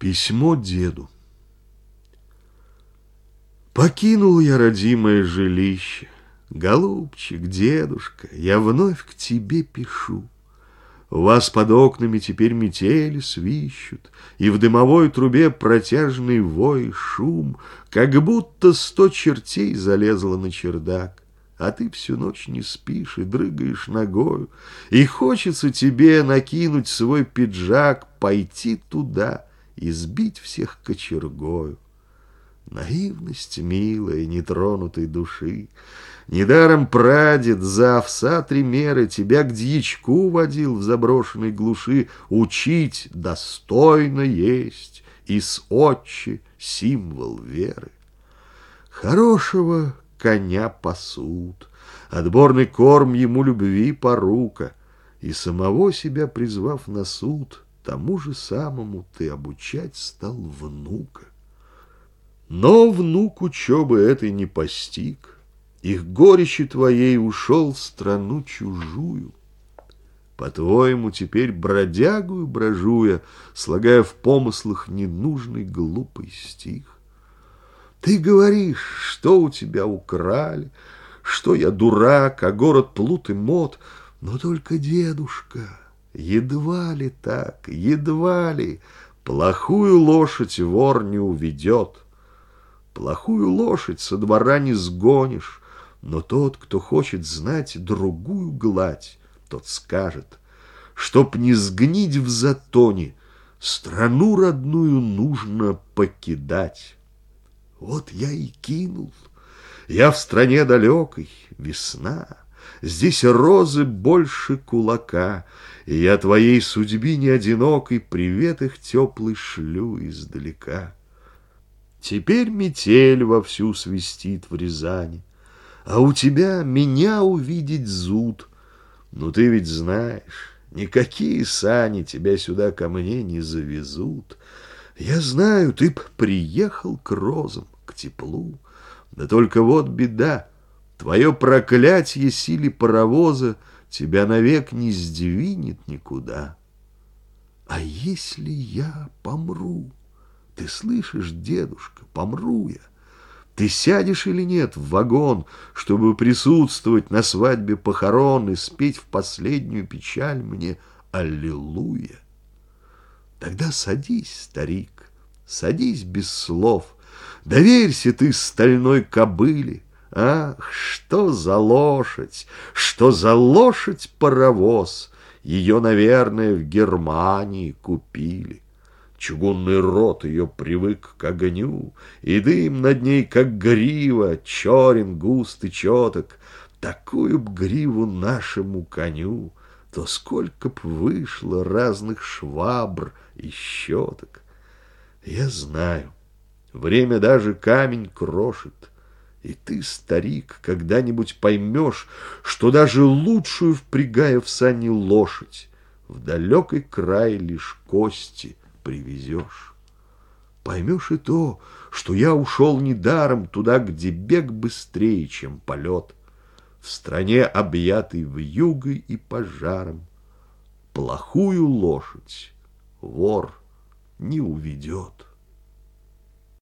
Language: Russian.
Письмо деду. Покинул я родимое жилище. Голубчик, дедушка, я вновь к тебе пишу. У вас под окнами теперь метели свищут, И в дымовой трубе протяжный вой шум, Как будто сто чертей залезло на чердак. А ты всю ночь не спишь и дрыгаешь ногою, И хочется тебе накинуть свой пиджак, Пойти туда — избить всех кочергою. Наивность милая, нетронутой души. Недаром прадед за овса три меры Тебя к дьячку водил в заброшенной глуши Учить достойно есть и с отче символ веры. Хорошего коня пасут, Отборный корм ему любви порука, И самого себя призвав на суд — тому же самому ты обучать стал внука. Но внук учебы этой не постиг, Их горечи твоей ушел в страну чужую. По-твоему, теперь бродягую брожуя, Слагая в помыслах ненужный глупый стих. Ты говоришь, что у тебя украли, Что я дурак, а город плут и мод, Но только дедушка Едва ли так, едва ли Плохую лошадь вор не уведет. Плохую лошадь со двора не сгонишь, Но тот, кто хочет знать другую гладь, Тот скажет, чтоб не сгнить в затоне, Страну родную нужно покидать. Вот я и кинул, я в стране далекой, весна, Здесь розы больше кулака, И я твоей судьбе не одинокой Привет их теплый шлю издалека. Теперь метель вовсю свистит в Рязани, А у тебя меня увидеть зуд. Ну ты ведь знаешь, никакие сани Тебя сюда ко мне не завезут. Я знаю, ты б приехал к розам, к теплу, Да только вот беда — Твое проклятие силе паровоза Тебя навек не сдвинет никуда. А если я помру? Ты слышишь, дедушка, помру я. Ты сядешь или нет в вагон, чтобы присутствовать на свадьбе похорон и спеть в последнюю печаль мне «Аллилуйя»? Тогда садись, старик, садись без слов, доверься ты стальной кобыле, Ах, что за лошадь, что за лошадь-паровоз! Ее, наверное, в Германии купили. Чугунный рот ее привык к огню, И дым над ней, как грива, черен, густ и четок. Такую б гриву нашему коню, То сколько б вышло разных швабр и щеток. Я знаю, время даже камень крошит, и ты, старик, когда-нибудь поймешь, что даже лучшую впрягая в сани лошадь, в далекий край лишь кости привезешь. Поймешь и то, что я ушел недаром туда, где бег быстрее, чем полет, в стране, объятой вьюгой и пожаром. Плохую лошадь вор не уведет.